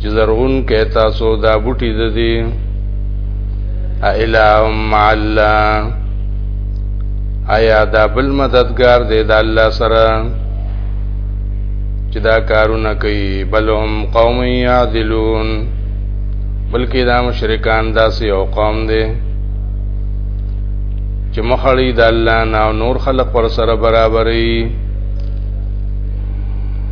چې زرغون کې تاسو دا بوټي د دې اله مع الله آیا دا بل مددگار دی د الله سره چې دا کارونه کوي بل هم قوم یعدلون بلکې دا مشرکان داسې یو قوم دی چې مخړی د الله نه نور خلق پر سره برابرې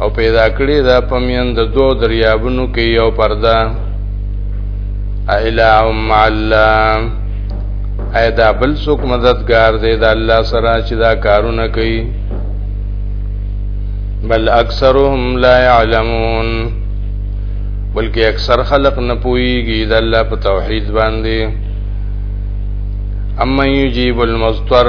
او پیدا کړی دا پمین د دو دریابونو کې یو پرده الا ام الله ایدا بل څوک مددگار دی د الله سره چې دا کارونه کوي بل اکثرهم لا يعلمون بلکې اکثر خلق نه پويږي د الله په توحید باندې اما یجیب المضطر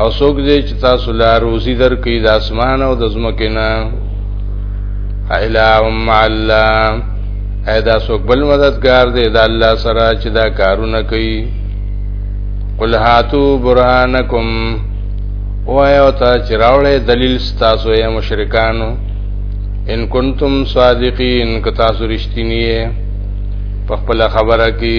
او څوک دې چې تاسو لا روزي درکې د اسمان او د زمکې نه الہ مع الله ادا څوک بل مددگار دې د الله سره چې دا کارونه کوي قل هاتو برهانکم وایو ته چې راولې دلیل تاسو یې مشرکانو ان کنتم صادقین که تاسو رښتینی یې په خپل خبره کې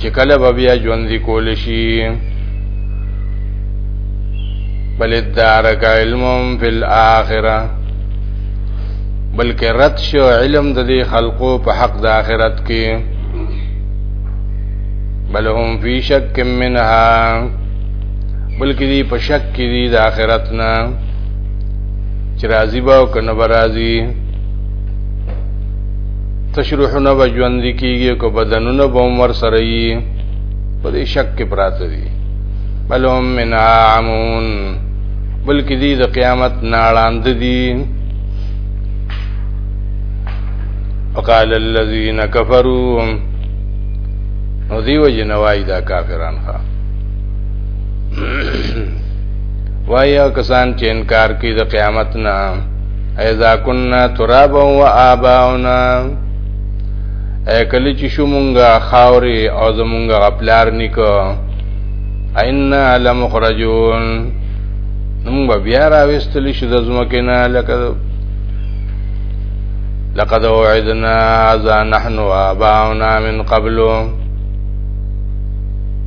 چې کله به بیا ژوند کول شي بل دارک علم فی الاخره بلکې رد شو علم د دې خلقو په حق د آخرت کې بل هم فی شک منها بلکې دې په شک کې دې د آخرت نه چې راضی به او کنه راضی تشریحونه به ژوند کیږي کو بدنونه به عمر سره یي په دې شک کې پراته دي بل هم من عامون بلکې دې د قیامت ناړاند دي وقال الذين كفروا نو دیو جنوای دا کافران ښا وایا کسان چې انکار کوي د قیامت نه اذا كنا ترابا وآباؤنا اے کلی چې شو مونږه خاوري او زمونږه غپلار نکو اینا لمخرجون نمونږ بیا راوستلی شو د زمکه نه لکه لقد وعدنا ذا نحن وآباؤنا من قبل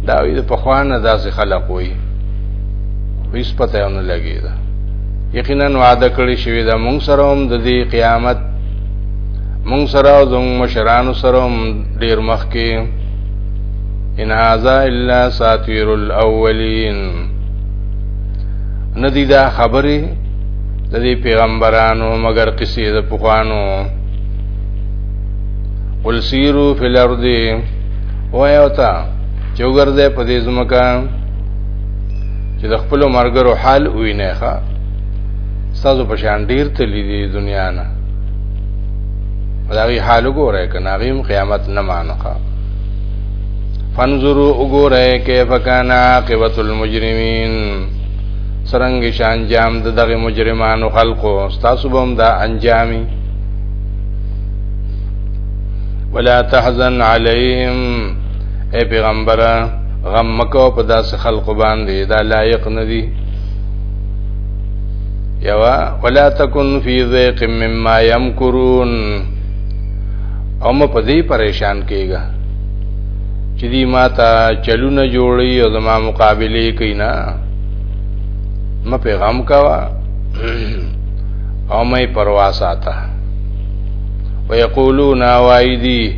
دا وی د پخوانه داسې خلق وي هیڅ پته نه لګی دا یقینا وعده کړی شوی دا مونږ سره هم د دې قیامت مونږ سره او زموږ مشرانو سره هم ډیر مخ کې ان هاذا الا ساتویر الاولین ندی دا خبره د دې پیغمبرانو مگر قصې د پخوانو قل سیرو فی الارض وایو تا چوګرځه په دې زمکان چې د خپل مرګرو حال ویني ښا سازو په شان ډیر تللی دی دنیا نه داغي حال وګوره کنه غیم قیامت نه مانخه فنظروا وګوره کیف کان عاقبت المجرمین سرنګ شان جام د دغه مجرمانو خلقو تاسو بم دا انجامي ولا تحزن عليهم اي پیغمبره غم مکو په داس خلق باندې دا لایق ندی یوا ولا تکن فی ذیق مما یمکرون او م په دې پریشان کیږي چې دی ماته چلونه جوړي او زما مقابله کینا م پیغام کوا او مې پروا ساته ويقولون وايدي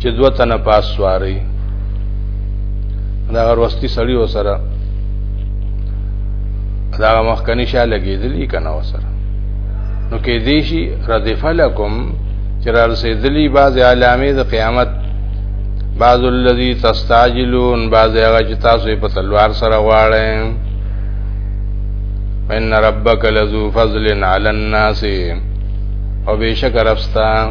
چې دوه تنه پاس سواري دا وروستي سړی وسره دا مخکنی شا لګېدلی کنه وسره نو کې دې شي ردف لكم چې را رسېدلی بعض علامې د قیامت بعض الذي تستعجلون بعض هغه چې تاسو په تلوار سره غواړئ ان ربک لذو فضل علی الناس او بشک ربستا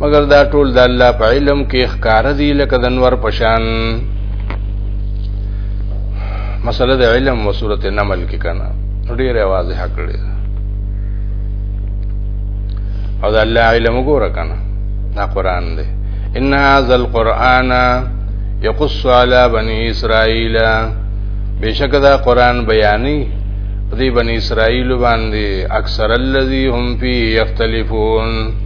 مګر دا ټول د الله په علم کې ښکار دي لکه د نور پشان مسله د علم او صورت نمل کې کنه ډیره واضحه کړې او د الله علم وګوره کنه دا قران دی ان هاذا القران یقص علی بنی اسرائیل بشک دا قران بیانی دی بنی اسرائیل باندې اکثر الذی هم فی یختلفون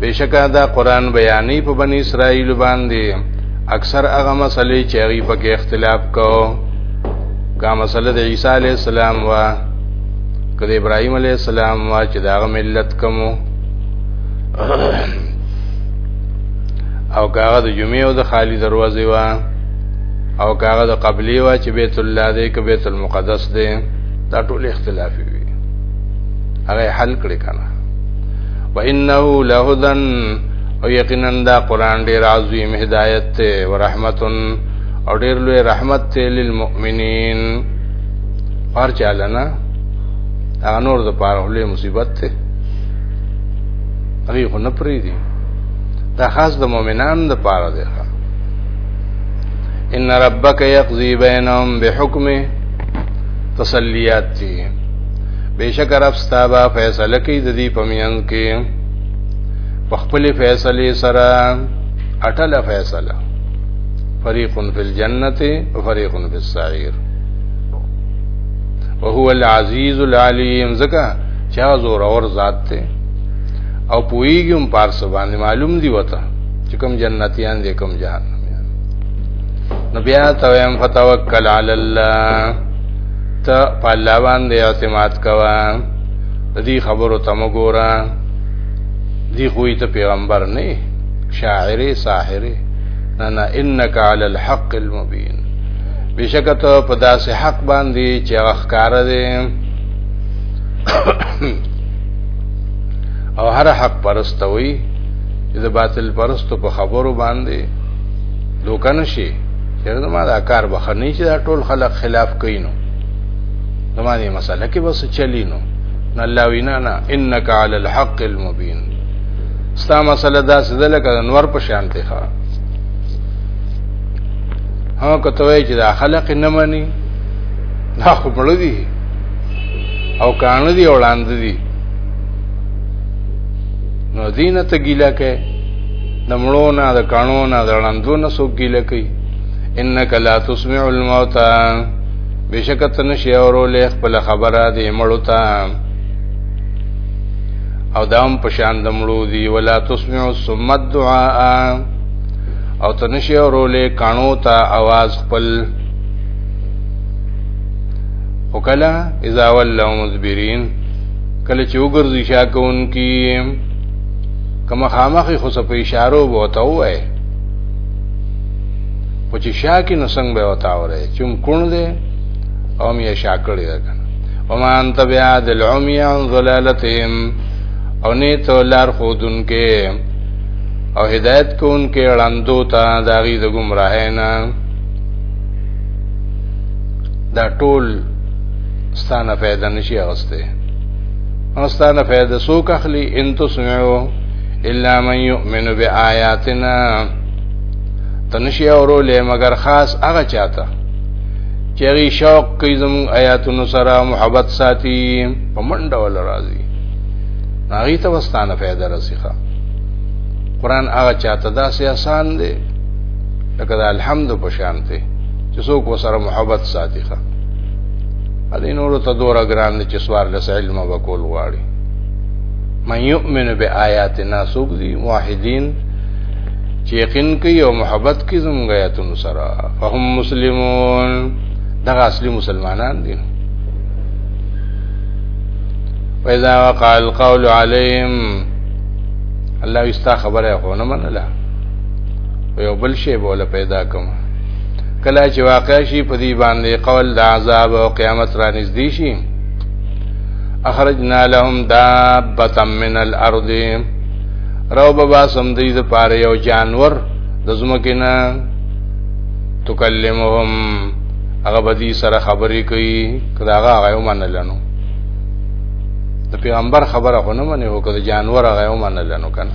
بشکا دا قران بیانې په بنی اسرائیل باندې اکثر هغه مسلې چې هغه په کې اختلاف کو کا مسله د عیسی علی السلام وا کله ابراهیم علی السلام وا چې دا ملت کومو او کاغه د جمعې او د خالی دروازې وا او کاغه د قبلی وا چې بیت الله دی که بیت المقدس دی دا ټول اختلافي وي هغه حل کړی کنه وانه لهدن او یقینا دا قران ډیر عظیم هدایت ته او رحمت او ډیر لوی رحمت ته للمؤمنین پر چالنا هغه نور د پاره لوی مصیبت ته هغه خو نه پری دي دا خاص د مؤمنانو د پاره دی ان ربک یقضی بینهم بحکمه تسلیات دي بشک رب ستابا فیصله کوي د دې پمینځ کې په خپل فیصله سره اټله فیصله فریق فی الجنه و فریق فی السعیر وهو العزیز العلیم زکه چا زور اور ذات ته او پویګم پارس باندې معلوم دی وته چې کوم جنتیان دي کوم جهنم نو بیا تویم فتوکل علی الله ته په الله باندې اعتماد کوه د دې خبرو ته مګوره دی خو ته پیغمبر نه شاعر ساحر نه نه انک علی الحق المبین بشکه ته په داسې حق باندې چې ښکار دی او هر حق پرستوي د باطل پرستو په خبرو باندې دوکان شي چیرې زما دا کار به ښه نه چې دا ټول خلق خلاف کوي نو زما دې مسله کې بس چلی نو نه الله وینا نه انک علی الحق المبین ستا مسله دا سده لکه نور په شان ته ښه ها کته وای چې دا خلق نه مانی دا خو مړ دي او کان دي وړاندې دي نو دینه ته ګیلا کوي د مړو نه د کانو نه د ړندو نه څوک ګیله کوي انک لا تسمع الموتى بشکت نشي اورولې خپل خبره دی مړو ته او دام پشان د مړو دی ولا تسمع ثم الدعاء او تنشي اورولې کانو ته आवाज خپل وکلا اذا ولوا مذبرين کله چې وګرځي شاکون کی که مخامخ خو څه په اشارو به وته وای خو چې شا کې نو څنګه به وته وره چون کون دی او مې شا کړی ده کنه وما انت بیا د العمی عن ضلالتهم او نه ته لار خودن کې او هدایت کون کې وړاندو ته داغي د گمراه نه دا ټول ستانه پیدا نشي اغسته استانه فائدہ سو کخلی ان تسمعو الا من يؤمن بآياتنا تنشي اورولې مگر خاص هغه چاته چېغي شوق کوي زمون آیاتونو سره محبت ساتي په منډه ول راضي هغه ته واستانه فائدہ رسخه قران هغه چاته دا سي آسان دي لکه الحمد په شانته چې څوک وسره محبت ساتي ښه دې نور ته دورا ګران دي چې سوار لس علم وکول غواړي من يؤمن بآياتنا سوق دي واحدين چې یقین کوي او محبت کوي زموږ آیاتونو سره فهم مسلمون دغه اصلي مسلمانان دي فإذا وقع القول عليهم الله یستا خبره خو نه منله یو بل شی بوله پیدا کوم کله چې واقع شي په دې باندې قول د عذاب او قیامت را نږدې شي اخرجنا لهم دابه من الارض رو بابا سم دې د پاره یو جانور د زمکه نه تکلمهم هغه بدی سره خبرې کوي کله هغه هغه ومنلنو د پیغمبر خبره خو نه منې هو کله جانور هغه ومنلنو کنه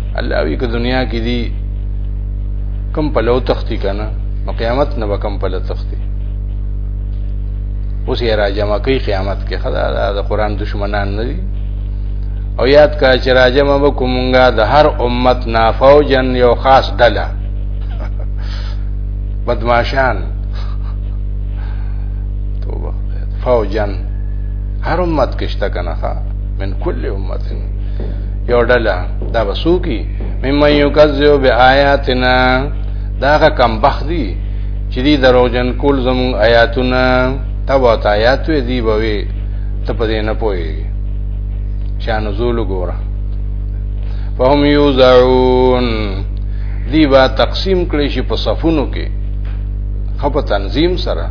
الله وی که دنیا کې دی کم په لو تختی کنه نو قیامت نه به کم په لو تختی اوس یې راجمه کوي قیامت کې خدا د قران دشمنان نه دي او یاد کا چې راجمه وکومږه د هر امت نافوجن یو خاص ډله بدمعشان توبه فوجن هر امت کشته کنه من کل امت یو ډله دا بسوکی مم یکذب بیااتنا دا کم بخ دی چې دی دروغجن کول زمون آیاتونه تبا تا آیات وی دی بوي ته په دې نه پوي شان نزول ګوره فهم یوزعون دی با تقسیم کړي شي په صفونو کې خپ تنظیم سره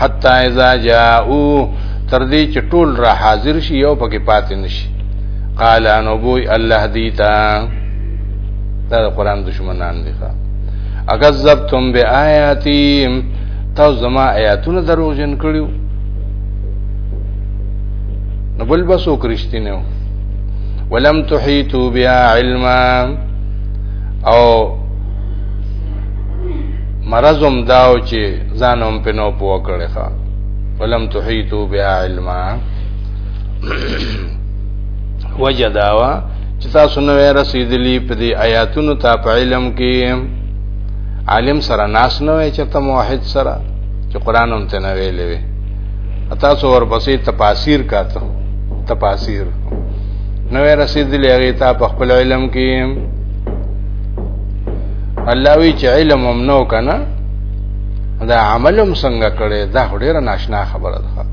حتا اذا جاءو تر دې چې ټول را حاضر شي یو پکې پاتې نشي قال انو بوي الله دې تا دا قرآن دشمنان دي ښا اکذبتم بیااتی تاسو زما آیاتونه دروغجن کړیو نو بل بسو کرشتینو ولم تحیتو بیا علما او مرزم داو چې ځانم په نو پوکړې ښا ولم تحيطوا بها علما وجداوا چې تاسو نو رسیدلی په دې آیاتونو ته په علم کې عالم سره ناس نه وي چې ته موحد سره چې قران هم ته نه ویلې وي تاسو ورپسې تفاسیر کاته تفاسیر نو رسیدلی هغه ته په خپل علم کې الله وی چې علم هم نو کنه دا عملم څنګه کړي دا ډیره ناشنا خبره ده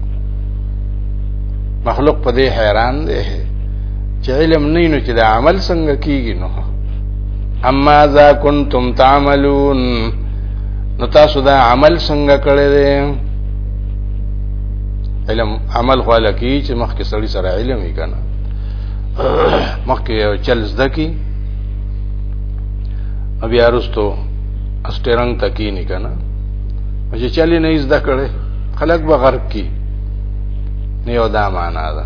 مخلوق په دې حیران دی چې علم نه نو چې دا عمل څنګه کیږي نو اما ذا کنتم تعملون نو تاسو دا عمل څنګه کړی دی علم عمل خو لکی چې مخکې سړی سره علم یې کنه مخکې چل زده کی بیا وروسته اسټرنګ تکینه کنه چې چلی نه زده کړي خلک به غرق کی نه یو دا معنا ده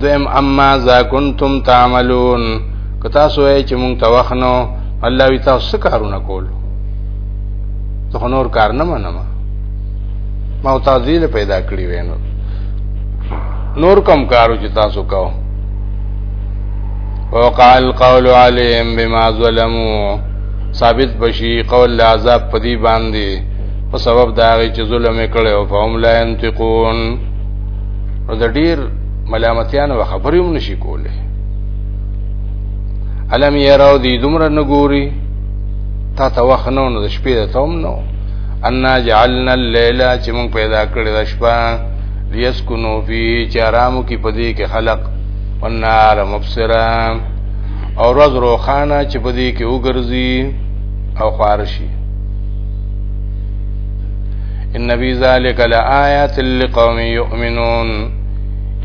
دویم اما ذا کنتم تعملون که تاسو یې چې مونږ توخنو الله وی تاسو څه کارونه کول ته نور کار نه منم ما او تعذیل پیدا کړی وینو نور کم کارو چې تاسو کوو وقع القول عليهم بما ظلموا ثابت بشي قول العذاب په دې باندې په سبب دا غي چې ظلم کړي او فهم لا ينتقون نو د ډیر ملامتیان و خبرې هم نشي کوله علم يرو دي دومره نګوري تا ته وخت نو د شپې د توم نو ان جعلنا الليل چې موږ پیدا کړی د شپه ليسكنوا فيه چې آرام کې پدې کې خلق والنهار مبصرا او روز روخانه چې په دې کې وګرځي او خارشي ان فی ذلک لآیات لقوم یؤمنون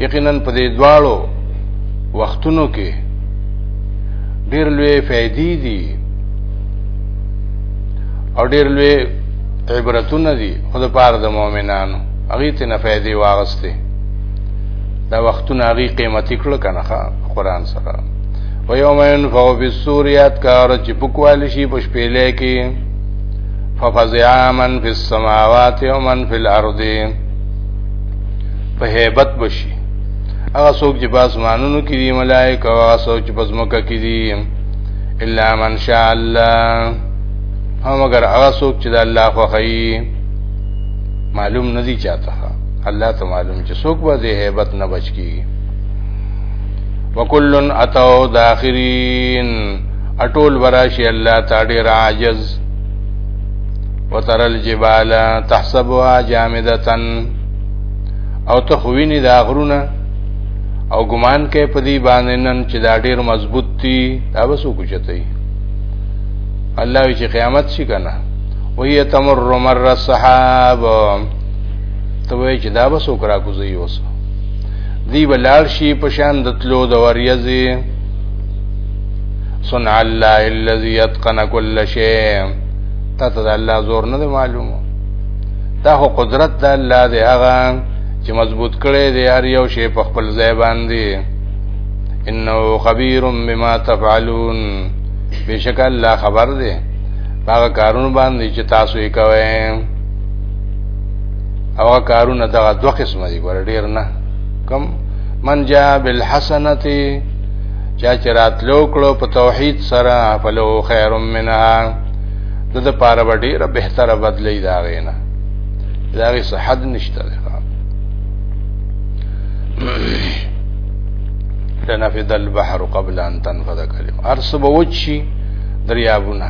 یقینا په دې دواړو وختونو کې ډېر لوی فائدې دي او ډېر لوی عبرتونه دي خود پاره د مؤمنانو هغه ته نه فائدې واغسته دا وختونه هغه قیمتي کړل کنه قرآن سره و یوم ينفو فی السور یاد کار چې پکوال شي په شپېلې کې ففزع من فی السماوات و من فی الارض په hebat بشي هغه څوک چې باس مانونو کې دي ملائکه او هغه څوک چې پس مکه کې دي الا من شاء الله هم اگر هغه څوک چې د الله خوښي معلوم ندي چاته الله ته معلوم چې څوک به دې hebat نه بچ کیږي وکلن اتو داخرین اټول وراشی الله تعالی راجز وتر الجبال تحسبها جامده او ته خوینی دا غرونه او ګمان کې په دې باندې نن چې دا ډیر مضبوط دي دا به سو کوچتای الله چې قیامت شي کنه وهي تمر مر السحاب ته وای چې دا به څوک راکوزي اوس دی بلال شي په شان د تلو د وریځي صنع الله الذي اتقن كل شيء تا ته الله زور نه معلوم دا هو قدرت د الله دی هغه چې مضبوط کړي دی هر یو شی په خپل ځای باندې انه خبير بما تفعلون بشک الله خبر دی هغه کارونه باندې چې تاسو یې کوئ او کارونه دغه دوه قسمه دي ګور ډیر نه کم من جاء بالحسنته چا چې راتلو کړو په توحید سره فلو خیر منها د د پاره به ډیره بهتره بدلی دا غینه دا غي صحت نشته ده لنفذ البحر قبل ان تنفذ كلمه ارسب وچی دریابونه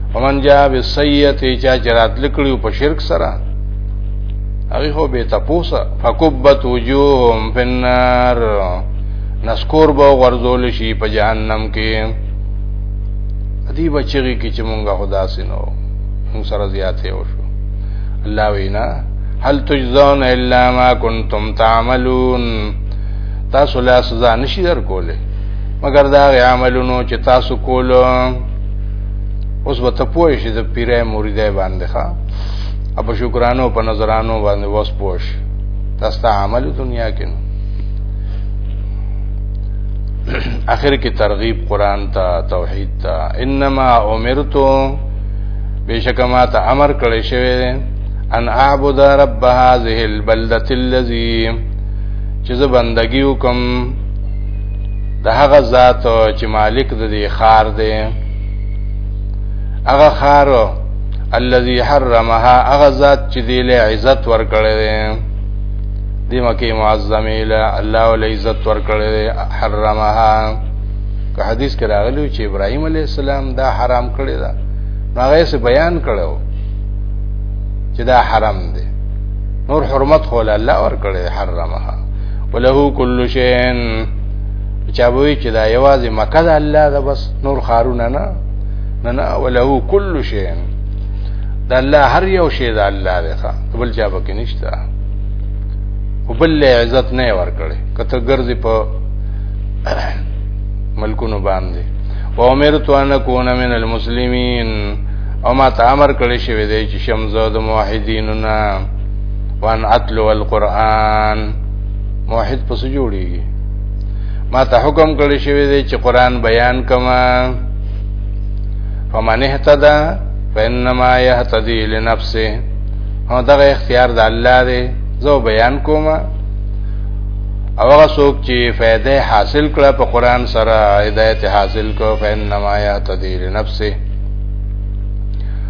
ومن جا بالسیئه چا جرات لکړو په شرک سره هغه خو به تاسو فکبت وجوههم فنار نسکور به ورزول شي په جهنم کې ادي بچی کې چې مونږه خدا سينو مونږ سره زیاتې وشو الله وینا هل تجزون الا ما كنتم تعملون تاسو لا سزا نشي درکوله مگر دا عملونو چې تاسو کولو اوس به ته پوه شې د پیرې مریدای باندې ښا اب شکرانو په نظرانو باندې وس پوه شې تاسو ته عمل دنیا کې نو اخر کې ترغیب قران ته توحید ته انما امرتو بشک ما ته امر کړی شوی ان اعبد رب هذه البلده الذي چې زه بندگی وکم د هغه ذات چې مالک د دې خار دی هغه خار الذي حرمها هغه ذات چې دې له عزت ورکړې دی د مکه معظمه له الله ول عزت ورکړې دی حرمها که حدیث کې راغلی چې ابراهيم عليه السلام دا حرام کړی دا هغه څه بیان کړو چې دا حرام دی نور حرمت خو الله ور کړی حرمها وله کل شین چا وی چې دا یوازې مکه د الله ده بس نور خارونه نه نه نه وله کل شین د الله هر یو شی د الله دی ښا بل چا پکې نشته او بل له عزت نه ورکړي کته ګرځي په ملکونو باندې و امرت ان اكون من المسلمين او ما ته امر کړی شوی دی چې شمزه د موحدینو نه وان اتلو القرآن موحد پس جوړیږي ما ته حکم کړی شوی دی چې قرآن بیان کما فمن اهتدى فانما يهتدي لنفسه هو دغه اختیار د الله دی زه بیان کوم او هغه څوک چې فائدې حاصل کړه په قرآن سره هدایت حاصل کو فانما يهتدي لنفسه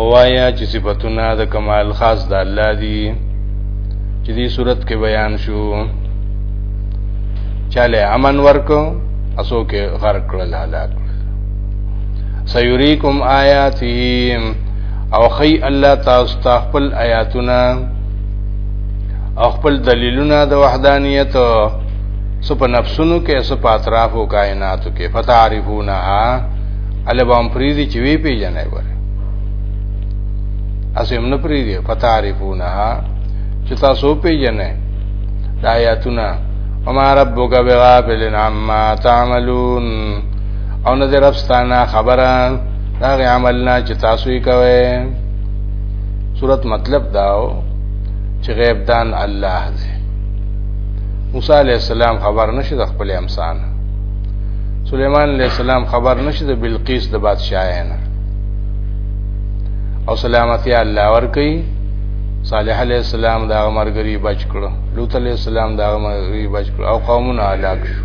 اوایا چې صفاتونه د کمال خاص د الله دي چې دې صورت کې بیان شو چاله امن ورکو اسو کې غرق کړل هلاک سيريكم آياته او خي الله تاسو ته خپل آیاتونه او خپل دلیلونه د وحدانیت سپ نفسونو کې سپ اطرافو کائناتو کې فتعرفونها الله به هم پریزي چې وی پیژنې وره اسیم نه پریزي فتعرفونها چې تاسو پیژنې د آیاتونه وما ربک بغافل عما تعملون او نه در افستانه خبره دا غي عملنا چې تاسو یې کوي صورت مطلب داو چې غیب دان الله دی موسی علی السلام خبر نشي د خپل امسان سليمان عليه السلام خبر نشي د بلقیس د بادشاہي نه او سلامتی الله ور کوي صالح عليه السلام دا مرګري بچ کړو لوط عليه السلام دا مرګري بچ کړو او قومونه هلاک شو